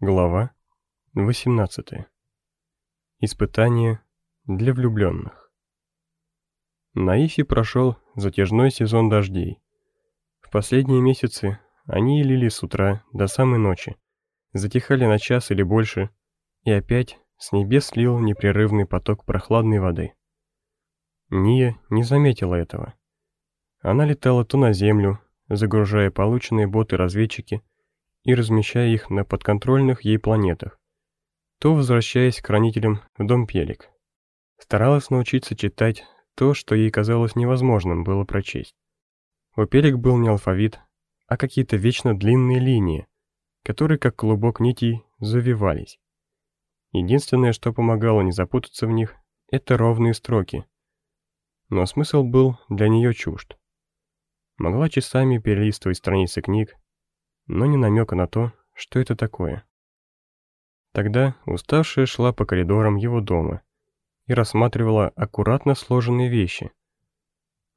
Глава 18. Испытание для влюбленных. На Ифе прошел затяжной сезон дождей. В последние месяцы они лили с утра до самой ночи, затихали на час или больше, и опять с небес лил непрерывный поток прохладной воды. Ния не заметила этого. Она летала то на землю, загружая полученные боты-разведчики, и размещая их на подконтрольных ей планетах, то возвращаясь к хранителям в дом Пелик. Старалась научиться читать то, что ей казалось невозможным было прочесть. У Пелик был не алфавит, а какие-то вечно длинные линии, которые, как клубок нитей, завивались. Единственное, что помогало не запутаться в них, это ровные строки. Но смысл был для нее чужд. Могла часами перелистывать страницы книг, но не намека на то, что это такое. Тогда уставшая шла по коридорам его дома и рассматривала аккуратно сложенные вещи.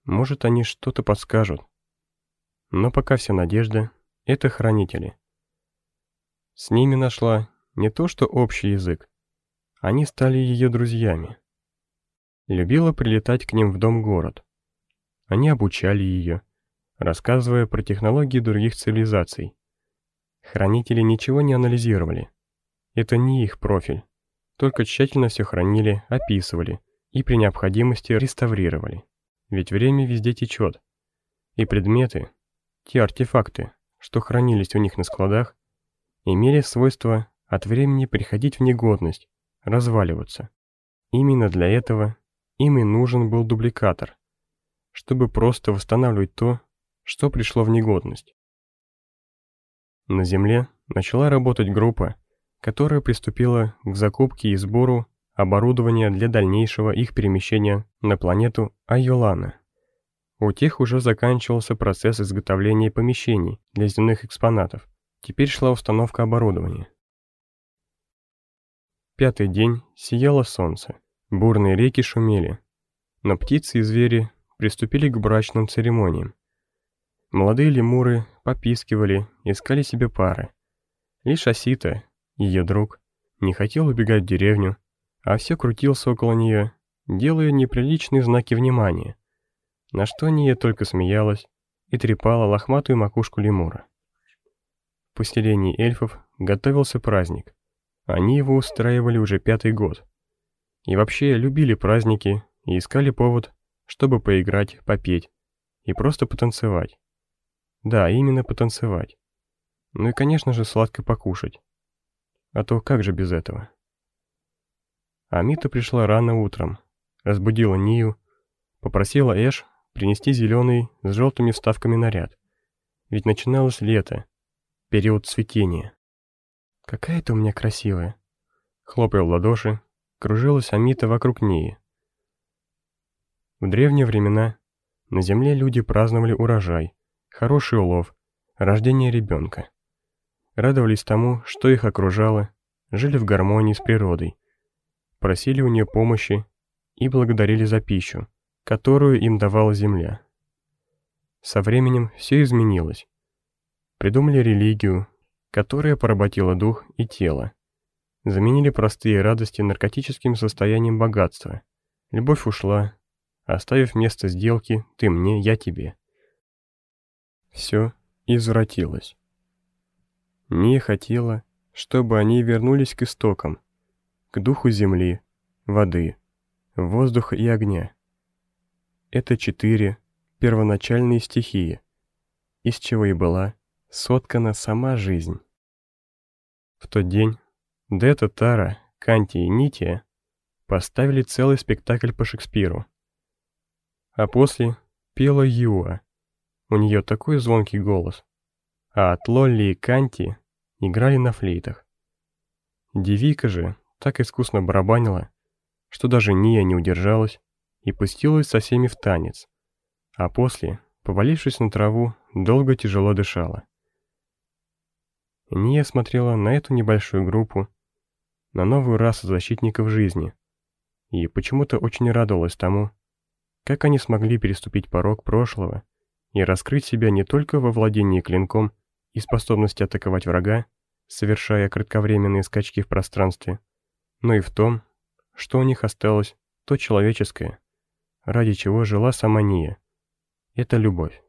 Может, они что-то подскажут. Но пока вся надежда — это хранители. С ними нашла не то что общий язык, они стали ее друзьями. Любила прилетать к ним в дом-город. Они обучали ее, рассказывая про технологии других цивилизаций. Хранители ничего не анализировали. Это не их профиль. Только тщательно все хранили, описывали и при необходимости реставрировали. Ведь время везде течет. И предметы, те артефакты, что хранились у них на складах, имели свойство от времени приходить в негодность, разваливаться. Именно для этого им и нужен был дубликатор, чтобы просто восстанавливать то, что пришло в негодность. На Земле начала работать группа, которая приступила к закупке и сбору оборудования для дальнейшего их перемещения на планету Айолана. У тех уже заканчивался процесс изготовления помещений для земных экспонатов. Теперь шла установка оборудования. Пятый день сияло солнце, бурные реки шумели, но птицы и звери приступили к брачным церемониям. Молодые лемуры попискивали, искали себе пары. Лишь Асита, ее друг, не хотел убегать в деревню, а все крутился около нее, делая неприличные знаки внимания, на что Ния только смеялась и трепала лохматую макушку лемура. В поселении эльфов готовился праздник. Они его устраивали уже пятый год. И вообще любили праздники и искали повод, чтобы поиграть, попеть и просто потанцевать. Да, именно потанцевать. Ну и, конечно же, сладко покушать. А то как же без этого? Амита пришла рано утром, разбудила Нию, попросила Эш принести зеленый с желтыми вставками наряд. Ведь начиналось лето, период цветения. «Какая ты у меня красивая!» Хлопая в ладоши, кружилась Амита вокруг Нии. В древние времена на земле люди праздновали урожай, хороший улов, рождение ребенка. Радовались тому, что их окружало, жили в гармонии с природой, просили у нее помощи и благодарили за пищу, которую им давала земля. Со временем все изменилось. Придумали религию, которая поработила дух и тело. Заменили простые радости наркотическим состоянием богатства. Любовь ушла, оставив место сделки «ты мне, я тебе». Все извратилось. Не хотела, чтобы они вернулись к истокам, к духу земли, воды, воздуха и огня. Это четыре первоначальные стихии, из чего и была соткана сама жизнь. В тот день Дета, Тара, Канти и Нития поставили целый спектакль по Шекспиру. А после пела Юа, у нее такой звонкий голос. А от Лолли и Канти играли на флейтах. Девика же так искусно барабанила, что даже Ния не удержалась и пустилась со всеми в танец, а после, повалившись на траву, долго тяжело дышала. Ния смотрела на эту небольшую группу, на новую расу защитников жизни, и почему-то очень радовалась тому, как они смогли переступить порог прошлого и раскрыть себя не только во владении клинком и способности атаковать врага, совершая кратковременные скачки в пространстве, но и в том, что у них осталось то человеческое, ради чего жила сама Ния. Это любовь.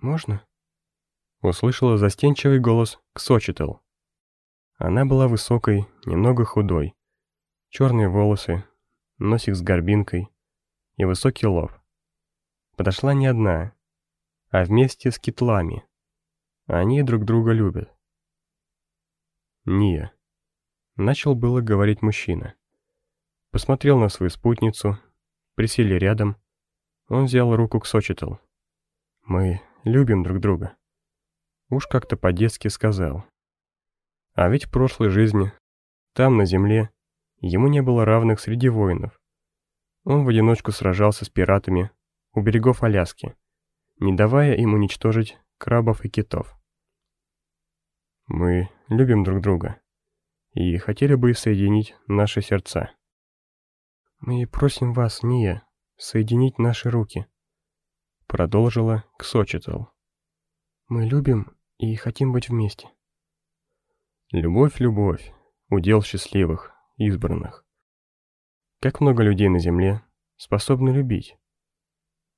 «Можно?» Услышала застенчивый голос Ксочетел. Она была высокой, немного худой. Черные волосы, носик с горбинкой и высокий лоб. Подошла не одна, а вместе с китлами. Они друг друга любят. Ния. Начал было говорить мужчина. Посмотрел на свою спутницу, присели рядом. Он взял руку к Сочетел. «Мы любим друг друга». Уж как-то по-детски сказал. А ведь в прошлой жизни, там, на земле, ему не было равных среди воинов. Он в одиночку сражался с пиратами у берегов Аляски, не давая им уничтожить крабов и китов. Мы любим друг друга и хотели бы соединить наши сердца. «Мы просим вас, Ния, соединить наши руки», — продолжила Ксочетл. «Мы любим и хотим быть вместе». Любовь, любовь, удел счастливых, избранных. Как много людей на Земле способны любить?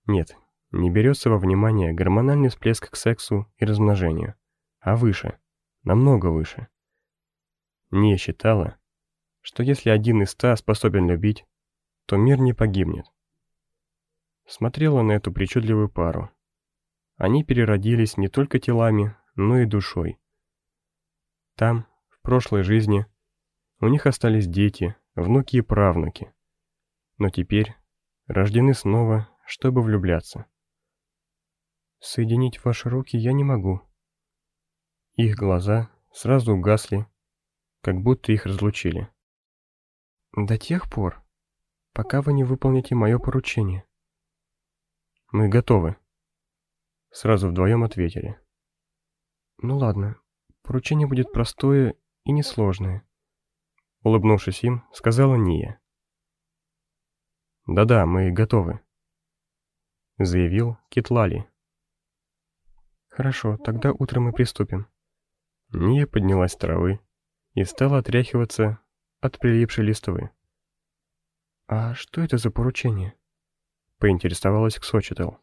Нет, не берется во внимание гормональный всплеск к сексу и размножению, а выше, намного выше. Не считала, что если один из ста способен любить, то мир не погибнет. Смотрела на эту причудливую пару. Они переродились не только телами, но и душой. Там, в прошлой жизни, у них остались дети, внуки и правнуки. Но теперь рождены снова, чтобы влюбляться. Соединить ваши руки я не могу. Их глаза сразу угасли, как будто их разлучили. До тех пор, пока вы не выполните мое поручение. Мы готовы. Сразу вдвоем ответили. Ну ладно, поручение будет простое и несложное. Улыбнувшись им, сказала Ния. «Да-да, мы готовы», — заявил Китлали. «Хорошо, тогда утром мы приступим». Ния поднялась с травы и стала отряхиваться от прилипшей листвы. «А что это за поручение?» — поинтересовалась Ксочетел.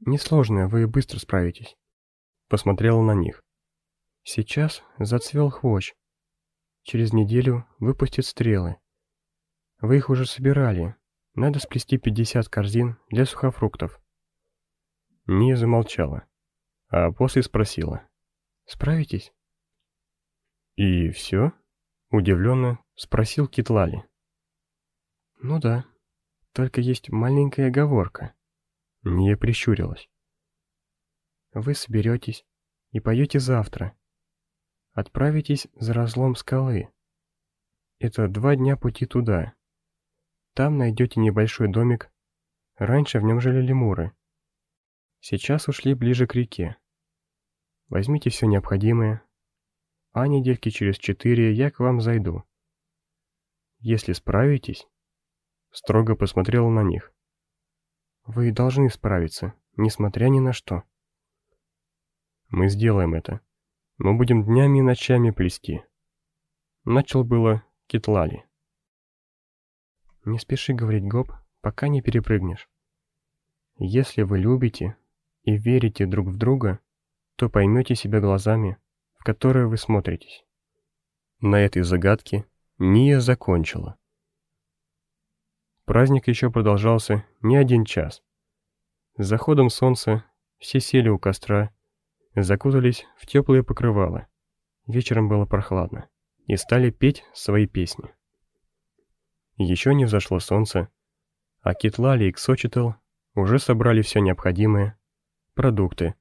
«Несложное, вы быстро справитесь». Посмотрела на них. «Сейчас зацвел хвощ. Через неделю выпустят стрелы. Вы их уже собирали. Надо сплести 50 корзин для сухофруктов». Ния замолчала, а после спросила. «Справитесь?» «И все?» — удивленно спросил Китлали. «Ну да, только есть маленькая оговорка». Не прищурилась. «Вы соберетесь и поете завтра. Отправитесь за разлом скалы. Это два дня пути туда. Там найдете небольшой домик. Раньше в нем жили лемуры. Сейчас ушли ближе к реке. Возьмите все необходимое, а недельки через четыре я к вам зайду. Если справитесь, строго посмотрела на них. Вы должны справиться, несмотря ни на что. Мы сделаем это. Мы будем днями и ночами плести. Начал было Китлали. Не спеши говорить, Гоп, пока не перепрыгнешь. Если вы любите и верите друг в друга, то поймете себя глазами, в которые вы смотритесь. На этой загадке Ния закончила. Праздник еще продолжался не один час. С заходом солнца все сели у костра, закутались в теплые покрывала. Вечером было прохладно. И стали петь свои песни. Еще не взошло солнце, а Китлали и Ксочетл уже собрали все необходимое, продукты,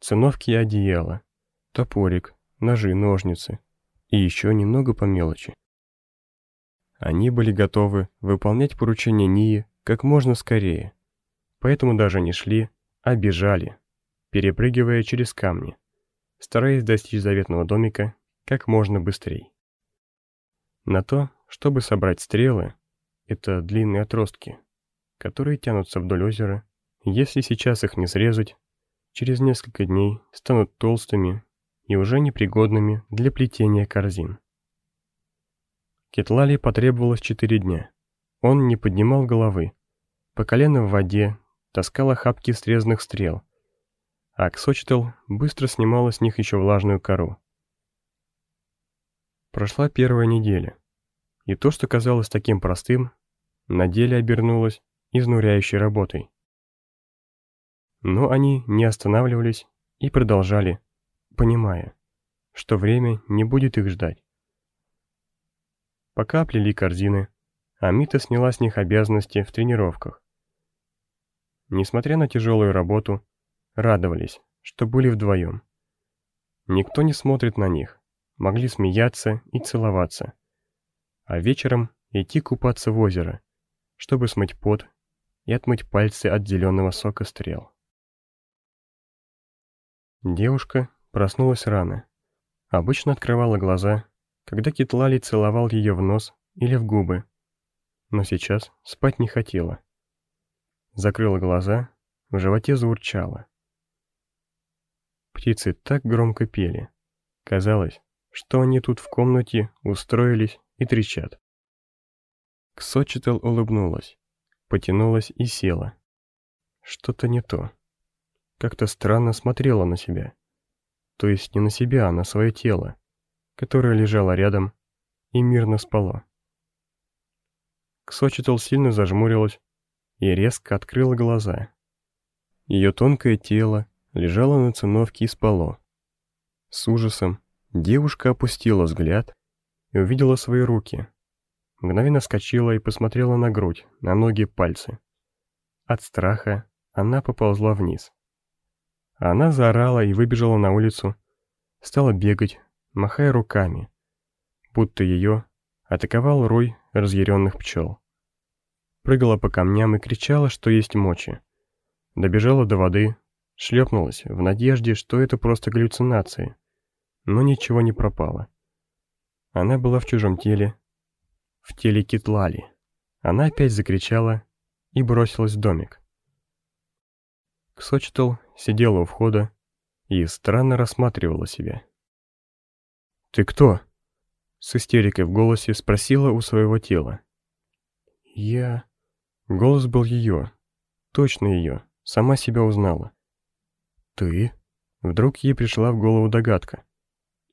циновки и одеяло, топорик, ножи, ножницы. И еще немного по мелочи. Они были готовы выполнять поручение Нии как можно скорее, поэтому даже не шли, а бежали, перепрыгивая через камни, стараясь достичь заветного домика как можно быстрее. На то, чтобы собрать стрелы, это длинные отростки, которые тянутся вдоль озера, если сейчас их не срезать, через несколько дней станут толстыми и уже непригодными для плетения корзин. Кетлали потребовалось четыре дня. Он не поднимал головы, по колено в воде, таскал охапки срезанных стрел, а Ксочетл быстро снимала с них еще влажную кору. Прошла первая неделя, и то, что казалось таким простым, на деле обернулось изнуряющей работой. Но они не останавливались и продолжали, понимая, что время не будет их ждать. Пока плели корзины, Амита сняла с них обязанности в тренировках. Несмотря на тяжелую работу, радовались, что были вдвоем. Никто не смотрит на них, могли смеяться и целоваться. А вечером идти купаться в озеро, чтобы смыть пот и отмыть пальцы от зеленого сока стрел. Девушка проснулась рано. Обычно открывала глаза, когда Китлали целовал ее в нос или в губы, но сейчас спать не хотела. Закрыла глаза, в животе заурчало. Птицы так громко пели. Казалось, что они тут в комнате устроились и трещат. Ксочетел улыбнулась, потянулась и села. Что-то не то. Как-то странно смотрела на себя. То есть не на себя, а на свое тело, которое лежало рядом и мирно спало. Ксочетл сильно зажмурилась и резко открыла глаза. Ее тонкое тело лежало на циновке и спало. С ужасом девушка опустила взгляд и увидела свои руки. Мгновенно вскочила и посмотрела на грудь, на ноги, пальцы. От страха она поползла вниз. Она заорала и выбежала на улицу, стала бегать, махая руками, будто ее атаковал рой разъяренных пчел. Прыгала по камням и кричала, что есть мочи. Добежала до воды, шлепнулась в надежде, что это просто галлюцинации. Но ничего не пропало. Она была в чужом теле, в теле Китлали. Она опять закричала и бросилась в домик. Ксочтл сидела у входа и странно рассматривала себя. «Ты кто?» — с истерикой в голосе спросила у своего тела. «Я...» Голос был ее, точно ее, сама себя узнала. «Ты?» Вдруг ей пришла в голову догадка.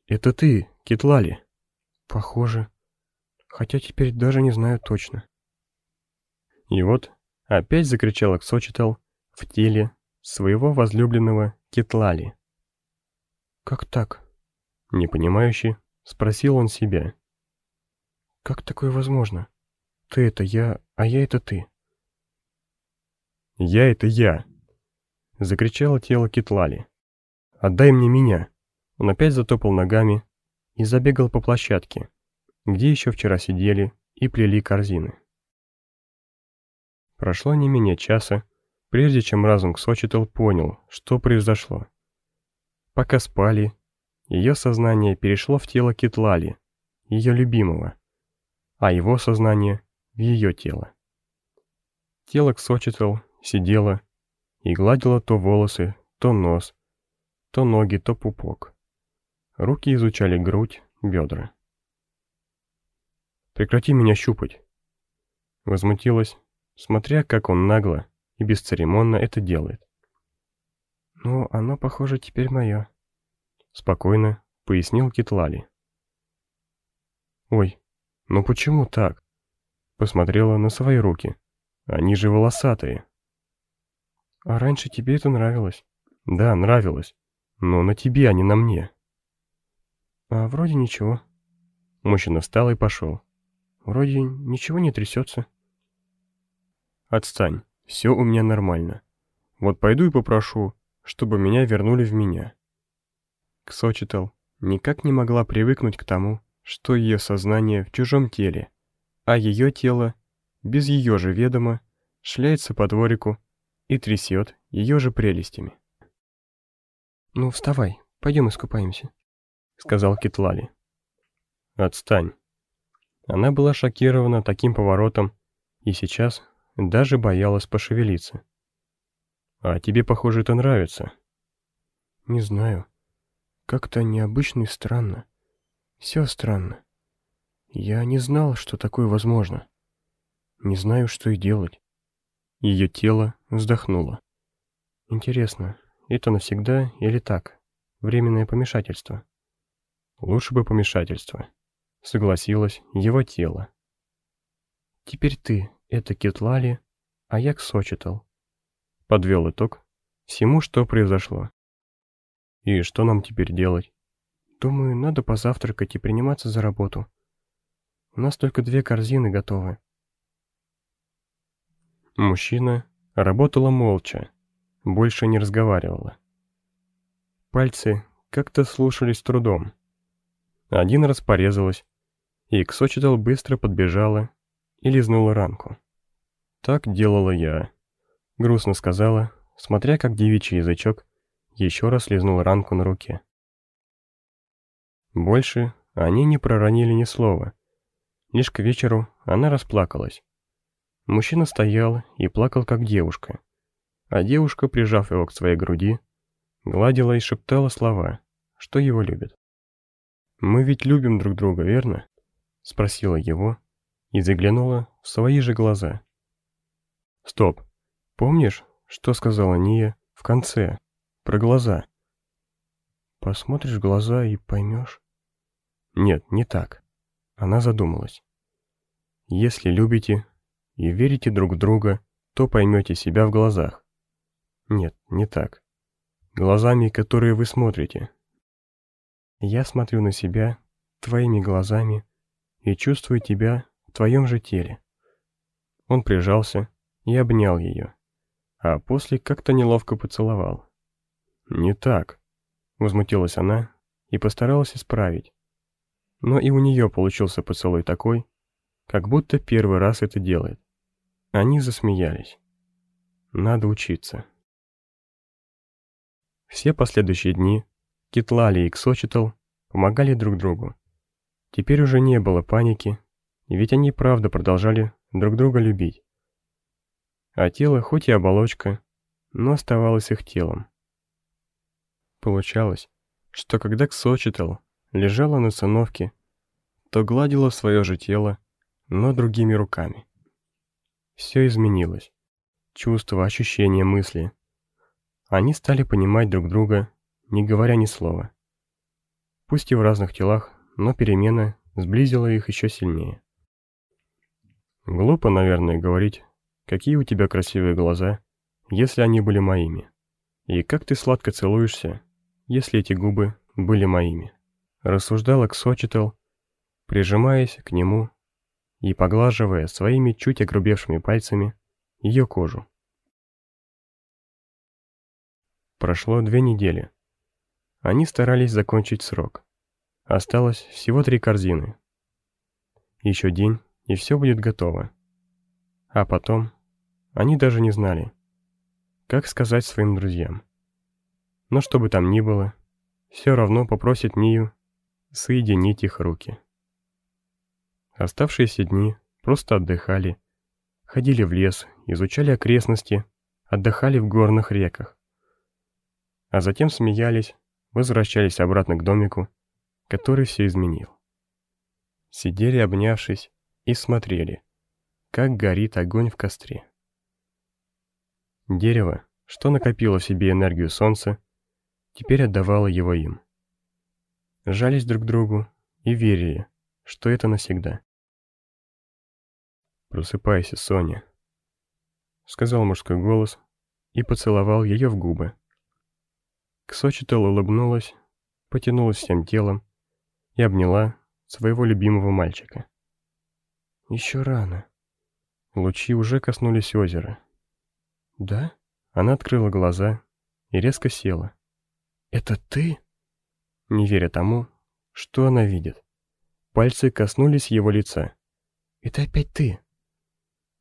«Это ты, Китлали?» «Похоже. Хотя теперь даже не знаю точно». И вот опять закричала Ксочитал в теле своего возлюбленного Китлали. «Как так?» Непонимающе спросил он себя. «Как такое возможно? Ты это я, а я это ты». «Я это я!» Закричало тело Китлали. «Отдай мне меня!» Он опять затопал ногами и забегал по площадке, где еще вчера сидели и плели корзины. Прошло не менее часа, прежде чем разум Ксочетл понял, что произошло. Пока спали, ее сознание перешло в тело Китлали, ее любимого, а его сознание в ее тело. Тело Ксочетл сидело и гладило то волосы, то нос, то ноги, то пупок. Руки изучали грудь, бедра. «Прекрати меня щупать!» Возмутилась, смотря, как он нагло и бесцеремонно это делает. «Ну, оно, похоже, теперь мое», — спокойно пояснил Китлали. «Ой, ну почему так?» Посмотрела на свои руки. Они же волосатые. «А раньше тебе это нравилось?» «Да, нравилось. Но на тебе, а не на мне». «А вроде ничего». Мужчина встал и пошел. «Вроде ничего не трясется». «Отстань, все у меня нормально. Вот пойду и попрошу, чтобы меня вернули в меня». Ксочитал никак не могла привыкнуть к тому, что ее сознание в чужом теле, а ее тело, без ее же ведома, шляется по дворику и трясет ее же прелестями. «Ну, вставай, пойдем искупаемся», — сказал Китлали. «Отстань». Она была шокирована таким поворотом и сейчас даже боялась пошевелиться. «А тебе, похоже, это нравится», Не знаю. Как-то необычно и странно. Все странно. Я не знал, что такое возможно. Не знаю, что и делать. Ее тело вздохнуло. Интересно, это навсегда или так? Временное помешательство? Лучше бы помешательство. Согласилось его тело. Теперь ты — это Кетлали, а я Ксочетал. Подвел итог всему, что произошло. И что нам теперь делать? Думаю, надо позавтракать и приниматься за работу. У нас только две корзины готовы. Мужчина работала молча, больше не разговаривала. Пальцы как-то слушались трудом. Один раз порезалась, и Ксочетал быстро подбежала и лизнула ранку. «Так делала я», — грустно сказала, смотря как девичий язычок еще раз лизнул ранку на руке. Больше они не проронили ни слова. Лишь к вечеру она расплакалась. Мужчина стоял и плакал, как девушка. А девушка, прижав его к своей груди, гладила и шептала слова, что его любит. «Мы ведь любим друг друга, верно?» — спросила его и заглянула в свои же глаза. «Стоп, помнишь, что сказала Ния в конце?» Про глаза. Посмотришь глаза и поймешь. Нет, не так. Она задумалась. Если любите и верите друг в друга, то поймете себя в глазах. Нет, не так. Глазами, которые вы смотрите. Я смотрю на себя твоими глазами и чувствую тебя в твоем же теле. Он прижался и обнял ее, а после как-то неловко поцеловал. «Не так», — возмутилась она и постаралась исправить. Но и у нее получился поцелуй такой, как будто первый раз это делает. Они засмеялись. Надо учиться. Все последующие дни Китлали и Ксочетл помогали друг другу. Теперь уже не было паники, ведь они правда продолжали друг друга любить. А тело хоть и оболочка, но оставалось их телом. Получалось, что когда Ксочетл лежала на циновке, то гладила свое же тело, но другими руками. Все изменилось. Чувства, ощущения, мысли. Они стали понимать друг друга, не говоря ни слова. Пусть и в разных телах, но перемена сблизила их еще сильнее. Глупо, наверное, говорить, какие у тебя красивые глаза, если они были моими. И как ты сладко целуешься, если эти губы были моими. Рассуждала Ксочетл, прижимаясь к нему и поглаживая своими чуть огрубевшими пальцами ее кожу. Прошло две недели. Они старались закончить срок. Осталось всего три корзины. Еще день, и все будет готово. А потом, они даже не знали, как сказать своим друзьям. Но что бы там ни было, все равно попросит Нию соединить их руки. Оставшиеся дни просто отдыхали, ходили в лес, изучали окрестности, отдыхали в горных реках. А затем смеялись, возвращались обратно к домику, который все изменил. Сидели обнявшись и смотрели, как горит огонь в костре. Дерево, что накопило в себе энергию солнца, теперь отдавала его им. Жались друг другу и верили, что это навсегда. «Просыпайся, Соня», — сказал мужской голос и поцеловал ее в губы. Ксочетел улыбнулась, потянулась всем телом и обняла своего любимого мальчика. «Еще рано». Лучи уже коснулись озера. «Да?» Она открыла глаза и резко села. «Это ты?» Не веря тому, что она видит. Пальцы коснулись его лица. «Это опять ты?»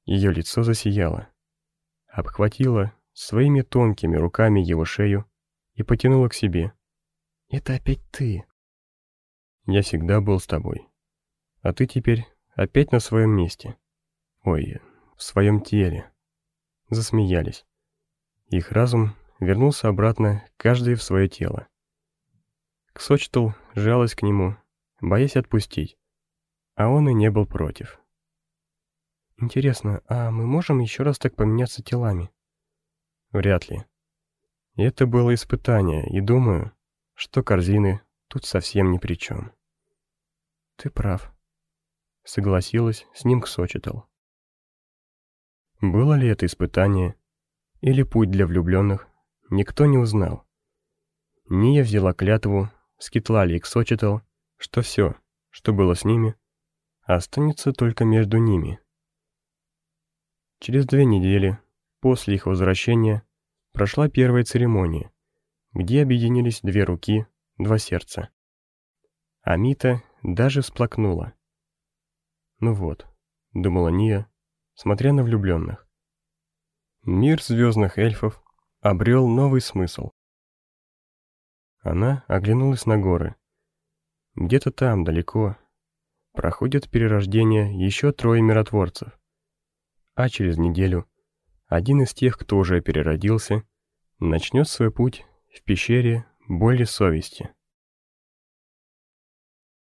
Ее лицо засияло. Обхватила своими тонкими руками его шею и потянула к себе. «Это опять ты?» «Я всегда был с тобой. А ты теперь опять на своем месте. Ой, в своем теле». Засмеялись. Их разум вернулся обратно, каждый в свое тело. Ксочтл жалась к нему, боясь отпустить, а он и не был против. «Интересно, а мы можем еще раз так поменяться телами?» «Вряд ли. Это было испытание, и думаю, что корзины тут совсем ни при чем». «Ты прав», — согласилась с ним Ксочетл. Было ли это испытание или путь для влюбленных, никто не узнал. Ния взяла клятву с Китлали и Ксочетл, что все, что было с ними, останется только между ними. Через две недели после их возвращения прошла первая церемония, где объединились две руки, два сердца. Амита даже всплакнула. «Ну вот», — думала Ния, смотря на влюбленных. Мир звездных эльфов обрел новый смысл. Она оглянулась на горы. Где-то там, далеко, проходит перерождение еще трое миротворцев. А через неделю один из тех, кто уже переродился, начнет свой путь в пещере боли совести.